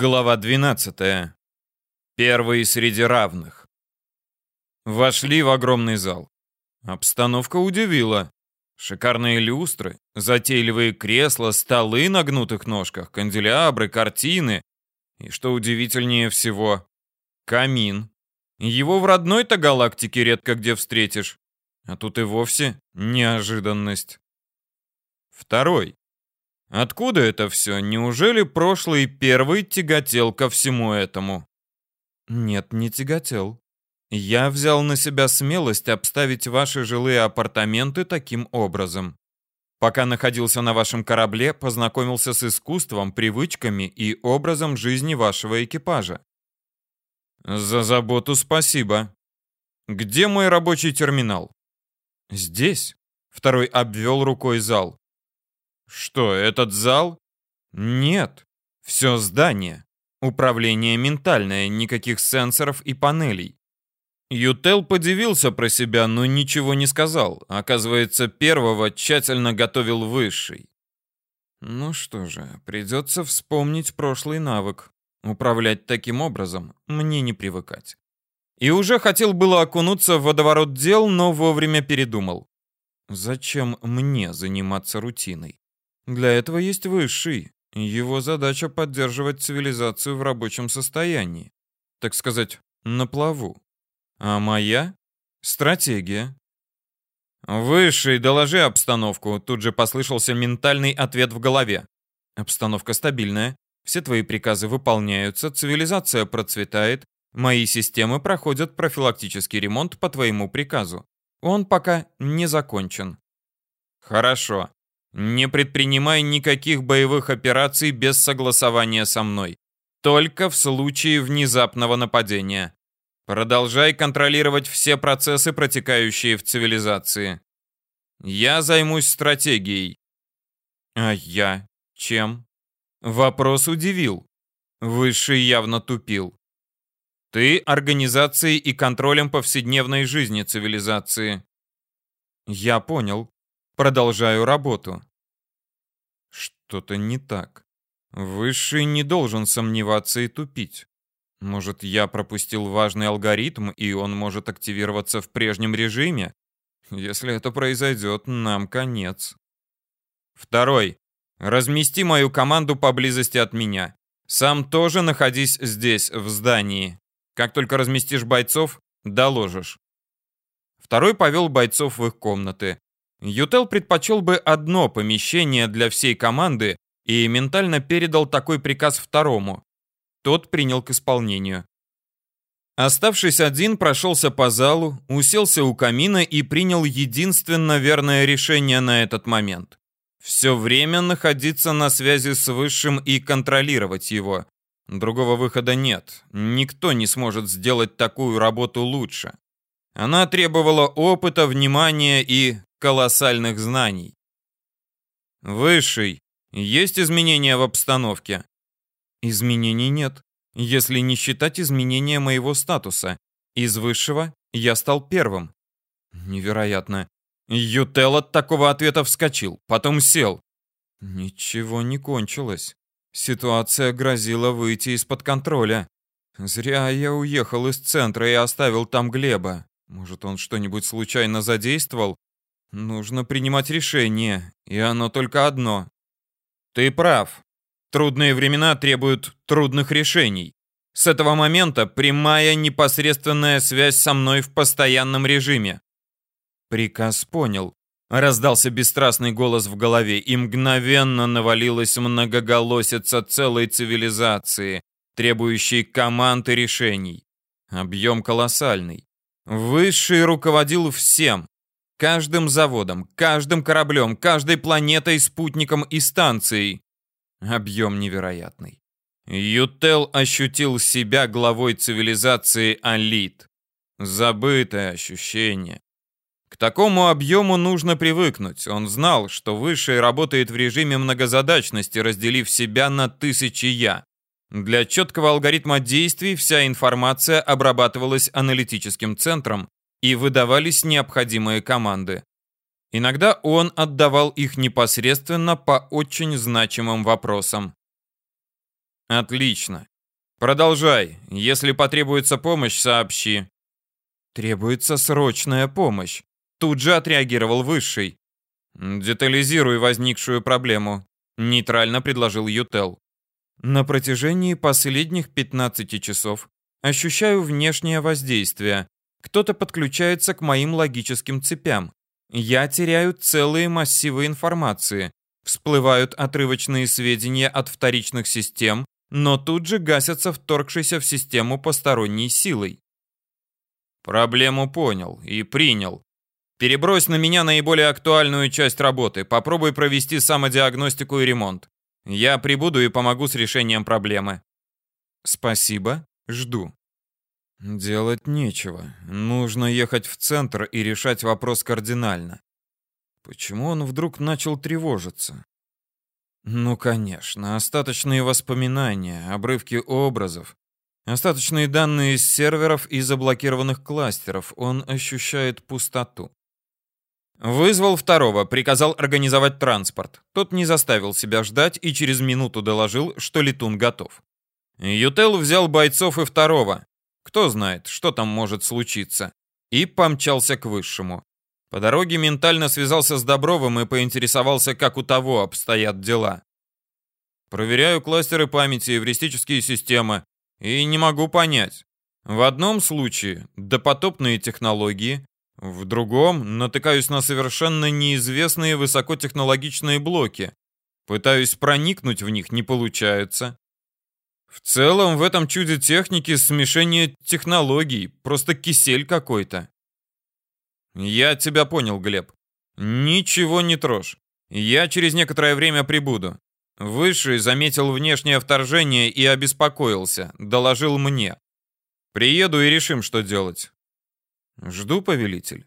Глава 12. Первый среди равных. Вошли в огромный зал. Обстановка удивила. Шикарные люстры, затейливые кресла, столы на гнутых ножках, канделябры, картины. И что удивительнее всего, камин. Его в родной-то галактике редко где встретишь. А тут и вовсе неожиданность. Второй. Откуда это все? Неужели прошлый первый тяготел ко всему этому? Нет, не тяготел. Я взял на себя смелость обставить ваши жилые апартаменты таким образом. Пока находился на вашем корабле, познакомился с искусством, привычками и образом жизни вашего экипажа. За заботу спасибо. Где мой рабочий терминал? Здесь. Второй обвел рукой зал. Что, этот зал? Нет, все здание. Управление ментальное, никаких сенсоров и панелей. Ютел подивился про себя, но ничего не сказал. Оказывается, первого тщательно готовил высший. Ну что же, придется вспомнить прошлый навык. Управлять таким образом мне не привыкать. И уже хотел было окунуться в водоворот дел, но вовремя передумал. Зачем мне заниматься рутиной? Для этого есть высший. Его задача поддерживать цивилизацию в рабочем состоянии. Так сказать, на плаву. А моя — стратегия. «Высший, доложи обстановку», — тут же послышался ментальный ответ в голове. «Обстановка стабильная, все твои приказы выполняются, цивилизация процветает, мои системы проходят профилактический ремонт по твоему приказу. Он пока не закончен». «Хорошо. Не предпринимай никаких боевых операций без согласования со мной. Только в случае внезапного нападения. Продолжай контролировать все процессы, протекающие в цивилизации. Я займусь стратегией. А я чем? Вопрос удивил. Высший явно тупил. Ты организацией и контролем повседневной жизни цивилизации. Я понял. Продолжаю работу. Что-то не так. Высший не должен сомневаться и тупить. Может, я пропустил важный алгоритм, и он может активироваться в прежнем режиме? Если это произойдет, нам конец. Второй. Размести мою команду поблизости от меня. Сам тоже находись здесь, в здании. Как только разместишь бойцов, доложишь. Второй повел бойцов в их комнаты. Ютел предпочел бы одно помещение для всей команды и ментально передал такой приказ второму. Тот принял к исполнению. Оставшись один, прошелся по залу, уселся у камина и принял единственно верное решение на этот момент. Все время находиться на связи с Высшим и контролировать его. Другого выхода нет. Никто не сможет сделать такую работу лучше. Она требовала опыта, внимания и колоссальных знаний. Высший. Есть изменения в обстановке? Изменений нет, если не считать изменения моего статуса. Из высшего я стал первым. Невероятно. Ютел от такого ответа вскочил, потом сел. Ничего не кончилось. Ситуация грозила выйти из-под контроля. Зря я уехал из центра и оставил там Глеба. Может, он что-нибудь случайно задействовал? Нужно принимать решение, и оно только одно. Ты прав. Трудные времена требуют трудных решений. С этого момента прямая непосредственная связь со мной в постоянном режиме. Приказ понял. Раздался бесстрастный голос в голове, и мгновенно навалилась многоголосица целой цивилизации, требующей команд и решений. Объем колоссальный. Высший руководил всем, Каждым заводом, каждым кораблем, каждой планетой, спутником и станцией. Объем невероятный. Ютел ощутил себя главой цивилизации Алит. Забытое ощущение. К такому объему нужно привыкнуть. Он знал, что Высший работает в режиме многозадачности, разделив себя на тысячи «я». Для четкого алгоритма действий вся информация обрабатывалась аналитическим центром, и выдавались необходимые команды. Иногда он отдавал их непосредственно по очень значимым вопросам. Отлично. Продолжай. Если потребуется помощь, сообщи. Требуется срочная помощь. Тут же отреагировал Высший. Детализируй возникшую проблему. Нейтрально предложил Ютел. На протяжении последних 15 часов ощущаю внешнее воздействие. Кто-то подключается к моим логическим цепям. Я теряю целые массивы информации. Всплывают отрывочные сведения от вторичных систем, но тут же гасятся вторгшейся в систему посторонней силой. Проблему понял и принял. Перебрось на меня наиболее актуальную часть работы. Попробуй провести самодиагностику и ремонт. Я прибуду и помогу с решением проблемы. Спасибо, жду. Делать нечего. Нужно ехать в центр и решать вопрос кардинально. Почему он вдруг начал тревожиться? Ну, конечно, остаточные воспоминания, обрывки образов, остаточные данные из серверов и заблокированных кластеров. Он ощущает пустоту. Вызвал второго, приказал организовать транспорт. Тот не заставил себя ждать и через минуту доложил, что летун готов. Ютел взял бойцов и второго. Кто знает, что там может случиться. И помчался к высшему. По дороге ментально связался с Добровым и поинтересовался, как у того обстоят дела. Проверяю кластеры памяти и эвристические системы, и не могу понять. В одном случае допотопные технологии, в другом натыкаюсь на совершенно неизвестные высокотехнологичные блоки. Пытаюсь проникнуть в них, не получается. В целом в этом чуде техники смешение технологий, просто кисель какой-то. «Я тебя понял, Глеб. Ничего не трожь. Я через некоторое время прибуду. Высший заметил внешнее вторжение и обеспокоился, доложил мне. Приеду и решим, что делать. Жду, повелитель.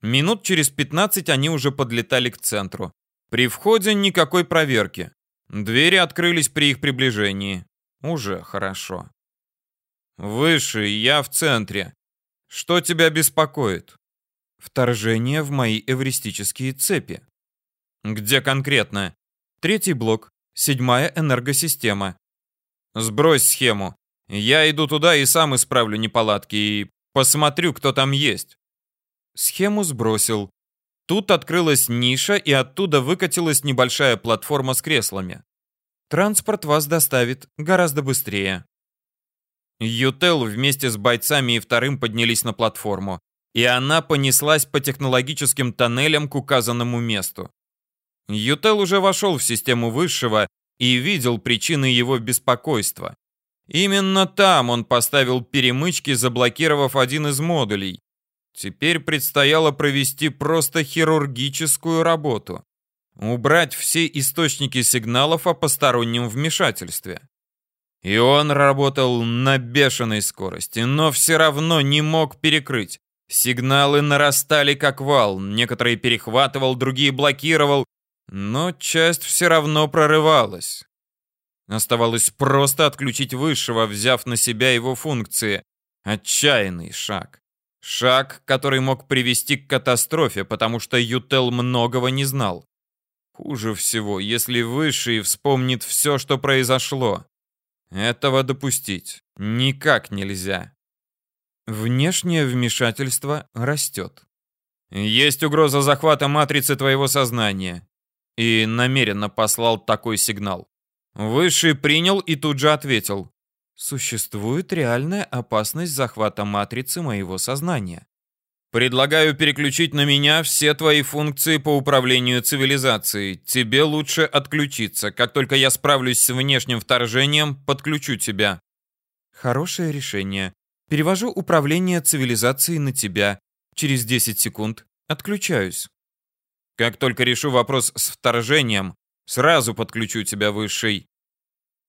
Минут через 15 они уже подлетали к центру. При входе никакой проверки. Двери открылись при их приближении. Уже хорошо. Высший, я в центре. Что тебя беспокоит? Вторжение в мои эвристические цепи. Где конкретно? Третий блок. Седьмая энергосистема. Сбрось схему. Я иду туда и сам исправлю неполадки и посмотрю, кто там есть. Схему сбросил. Тут открылась ниша, и оттуда выкатилась небольшая платформа с креслами. Транспорт вас доставит гораздо быстрее. Ютел вместе с бойцами и вторым поднялись на платформу и она понеслась по технологическим тоннелям к указанному месту. Ютел уже вошел в систему Высшего и видел причины его беспокойства. Именно там он поставил перемычки, заблокировав один из модулей. Теперь предстояло провести просто хирургическую работу. Убрать все источники сигналов о постороннем вмешательстве. И он работал на бешеной скорости, но все равно не мог перекрыть. Сигналы нарастали как вал, некоторые перехватывал, другие блокировал, но часть все равно прорывалась. Оставалось просто отключить высшего, взяв на себя его функции. Отчаянный шаг. Шаг, который мог привести к катастрофе, потому что Ютел многого не знал. Хуже всего, если Высший вспомнит все, что произошло. Этого допустить никак нельзя. Внешнее вмешательство растет. Есть угроза захвата матрицы твоего сознания. И намеренно послал такой сигнал. Высший принял и тут же ответил. Существует реальная опасность захвата матрицы моего сознания. Предлагаю переключить на меня все твои функции по управлению цивилизацией. Тебе лучше отключиться. Как только я справлюсь с внешним вторжением, подключу тебя. Хорошее решение. Перевожу управление цивилизацией на тебя. Через 10 секунд отключаюсь. Как только решу вопрос с вторжением, сразу подключу тебя, Высший.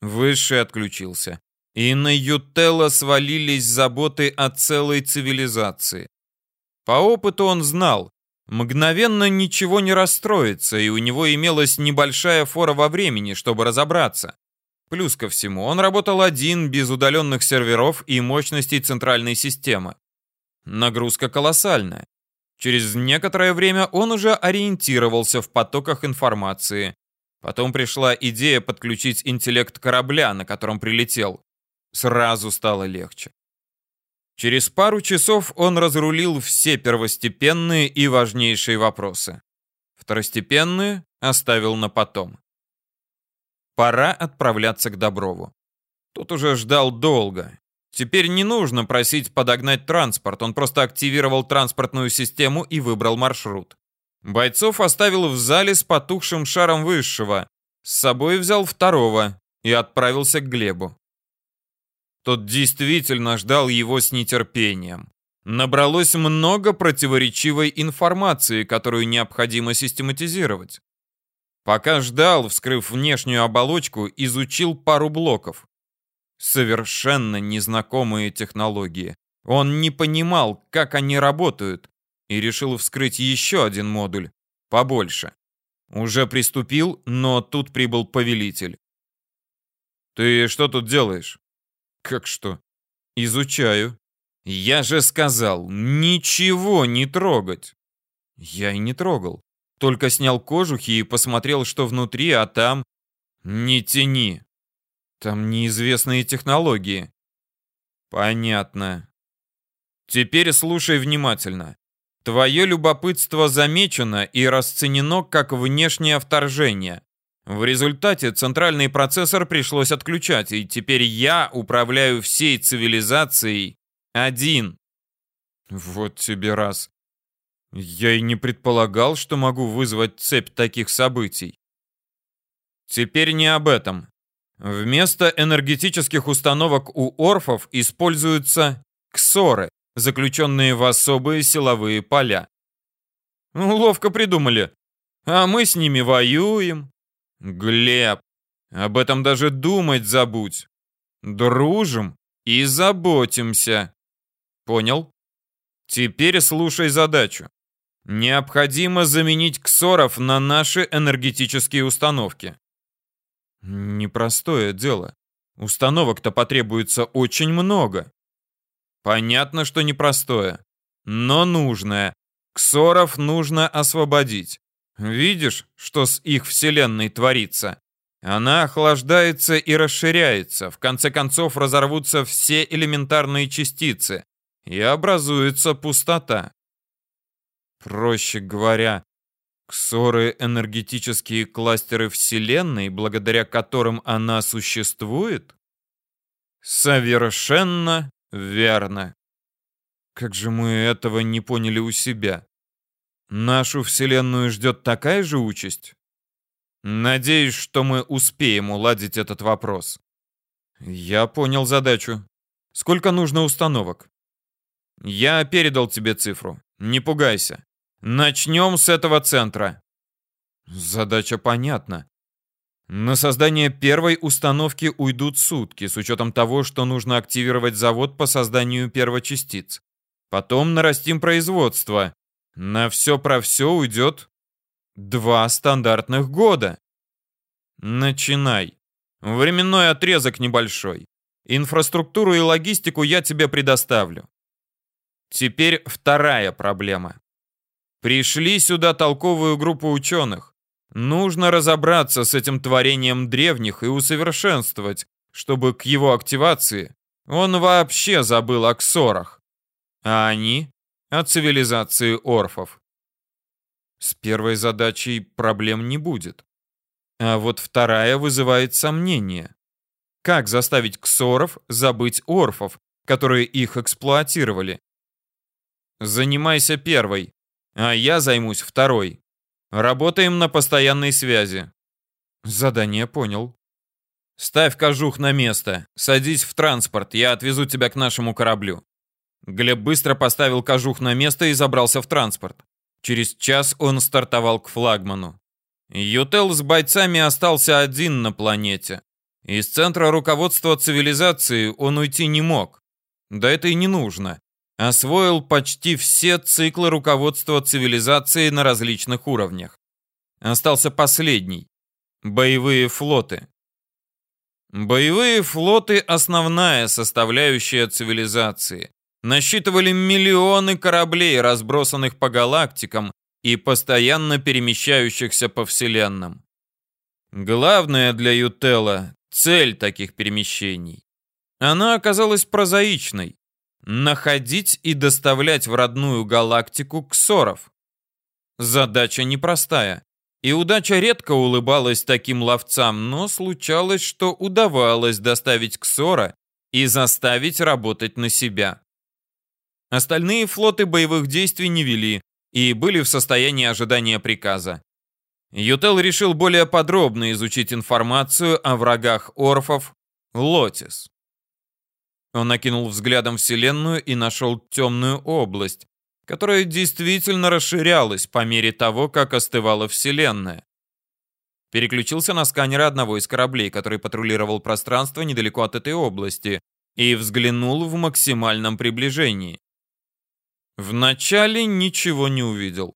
Высший отключился. И на Ютелла свалились заботы о целой цивилизации. По опыту он знал, мгновенно ничего не расстроится, и у него имелась небольшая фора во времени, чтобы разобраться. Плюс ко всему, он работал один, без удаленных серверов и мощностей центральной системы. Нагрузка колоссальная. Через некоторое время он уже ориентировался в потоках информации. Потом пришла идея подключить интеллект корабля, на котором прилетел. Сразу стало легче. Через пару часов он разрулил все первостепенные и важнейшие вопросы. Второстепенные оставил на потом. Пора отправляться к Доброву. Тут уже ждал долго. Теперь не нужно просить подогнать транспорт, он просто активировал транспортную систему и выбрал маршрут. Бойцов оставил в зале с потухшим шаром высшего, с собой взял второго и отправился к Глебу. Тот действительно ждал его с нетерпением. Набралось много противоречивой информации, которую необходимо систематизировать. Пока ждал, вскрыв внешнюю оболочку, изучил пару блоков. Совершенно незнакомые технологии. Он не понимал, как они работают, и решил вскрыть еще один модуль, побольше. Уже приступил, но тут прибыл повелитель. «Ты что тут делаешь?» «Как что?» «Изучаю». «Я же сказал, ничего не трогать!» Я и не трогал. Только снял кожухи и посмотрел, что внутри, а там... Не тяни. Там неизвестные технологии. Понятно. Теперь слушай внимательно. Твое любопытство замечено и расценено как внешнее вторжение. В результате центральный процессор пришлось отключать, и теперь я управляю всей цивилизацией один. Вот тебе раз. Я и не предполагал, что могу вызвать цепь таких событий. Теперь не об этом. Вместо энергетических установок у орфов используются ксоры, заключенные в особые силовые поля. Ловко придумали. А мы с ними воюем. Глеб, об этом даже думать забудь. Дружим и заботимся. Понял? Теперь слушай задачу. Необходимо заменить ксоров на наши энергетические установки. Непростое дело. Установок-то потребуется очень много. Понятно, что непростое, но нужное. Ксоров нужно освободить. Видишь, что с их вселенной творится? Она охлаждается и расширяется. В конце концов разорвутся все элементарные частицы, и образуется пустота. Проще говоря, ксоры — энергетические кластеры Вселенной, благодаря которым она существует? Совершенно верно. Как же мы этого не поняли у себя? Нашу Вселенную ждет такая же участь? Надеюсь, что мы успеем уладить этот вопрос. Я понял задачу. Сколько нужно установок? Я передал тебе цифру. Не пугайся. Начнем с этого центра. Задача понятна. На создание первой установки уйдут сутки, с учетом того, что нужно активировать завод по созданию первочастиц. Потом нарастим производство. На все про все уйдет два стандартных года. Начинай. Временной отрезок небольшой. Инфраструктуру и логистику я тебе предоставлю. Теперь вторая проблема. Пришли сюда толковую группу ученых. Нужно разобраться с этим творением древних и усовершенствовать, чтобы к его активации он вообще забыл о ксорах. А они — о цивилизации орфов. С первой задачей проблем не будет. А вот вторая вызывает сомнения. Как заставить ксоров забыть орфов, которые их эксплуатировали? Занимайся первой, а я займусь второй. Работаем на постоянной связи. Задание понял. Ставь кожух на место. Садись в транспорт, я отвезу тебя к нашему кораблю. Глеб быстро поставил кожух на место и забрался в транспорт. Через час он стартовал к флагману. Ютел с бойцами остался один на планете. Из центра руководства цивилизации он уйти не мог. Да это и не нужно освоил почти все циклы руководства цивилизацией на различных уровнях. Остался последний – боевые флоты. Боевые флоты – основная составляющая цивилизации. Насчитывали миллионы кораблей, разбросанных по галактикам и постоянно перемещающихся по вселенным. Главное для Ютелла — цель таких перемещений. Она оказалась прозаичной — находить и доставлять в родную галактику ксоров. Задача непростая, и удача редко улыбалась таким ловцам, но случалось, что удавалось доставить ксора и заставить работать на себя. Остальные флоты боевых действий не вели и были в состоянии ожидания приказа. Ютел решил более подробно изучить информацию о врагах орфов Лотис. Он накинул взглядом Вселенную и нашел темную область, которая действительно расширялась по мере того, как остывала Вселенная. Переключился на сканеры одного из кораблей, который патрулировал пространство недалеко от этой области, и взглянул в максимальном приближении. Вначале ничего не увидел.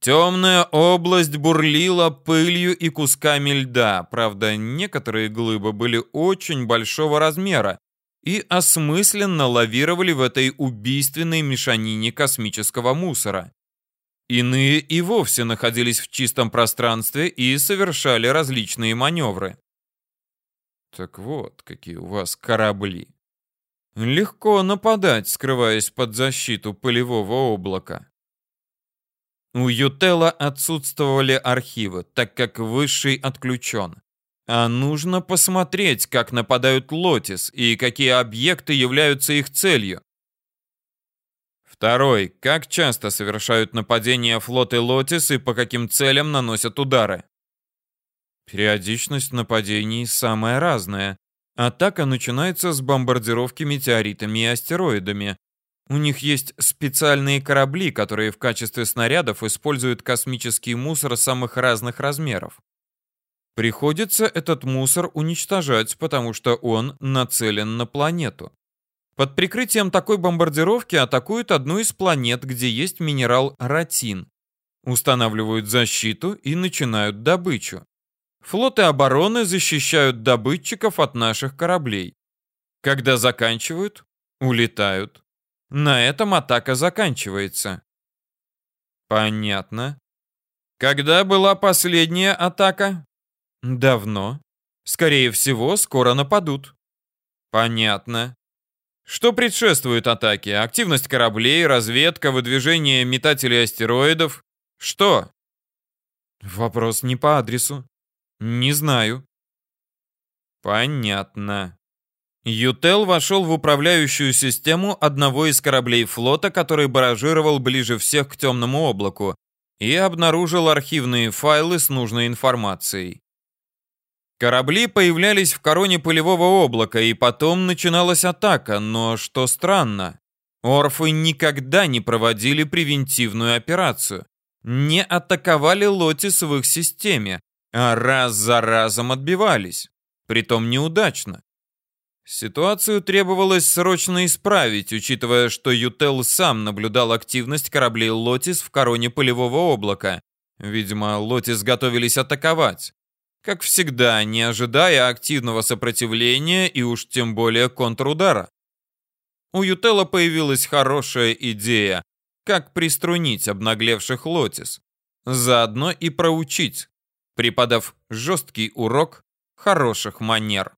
Темная область бурлила пылью и кусками льда, правда, некоторые глыбы были очень большого размера и осмысленно лавировали в этой убийственной мешанине космического мусора. Иные и вовсе находились в чистом пространстве и совершали различные маневры. Так вот, какие у вас корабли. Легко нападать, скрываясь под защиту пылевого облака. У Ютела отсутствовали архивы, так как Высший отключен. А нужно посмотреть, как нападают Лотис и какие объекты являются их целью. Второй. Как часто совершают нападения флоты Лотис и по каким целям наносят удары? Периодичность нападений самая разная. Атака начинается с бомбардировки метеоритами и астероидами. У них есть специальные корабли, которые в качестве снарядов используют космический мусор самых разных размеров. Приходится этот мусор уничтожать, потому что он нацелен на планету. Под прикрытием такой бомбардировки атакуют одну из планет, где есть минерал ратин. Устанавливают защиту и начинают добычу. Флоты обороны защищают добытчиков от наших кораблей. Когда заканчивают, улетают. На этом атака заканчивается. Понятно. Когда была последняя атака? Давно. Скорее всего, скоро нападут. Понятно. Что предшествует атаке? Активность кораблей, разведка, выдвижение метателей астероидов? Что? Вопрос не по адресу. Не знаю. Понятно. Ютел вошел в управляющую систему одного из кораблей флота, который баражировал ближе всех к темному облаку, и обнаружил архивные файлы с нужной информацией. Корабли появлялись в короне пылевого облака, и потом начиналась атака, но что странно, орфы никогда не проводили превентивную операцию, не атаковали Лотис в их системе, а раз за разом отбивались, притом неудачно. Ситуацию требовалось срочно исправить, учитывая, что Ютел сам наблюдал активность кораблей Лотис в короне пылевого облака. Видимо, Лотис готовились атаковать. Как всегда, не ожидая активного сопротивления и уж тем более контрудара. У Ютела появилась хорошая идея, как приструнить обнаглевших Лотис. Заодно и проучить, преподав жесткий урок хороших манер.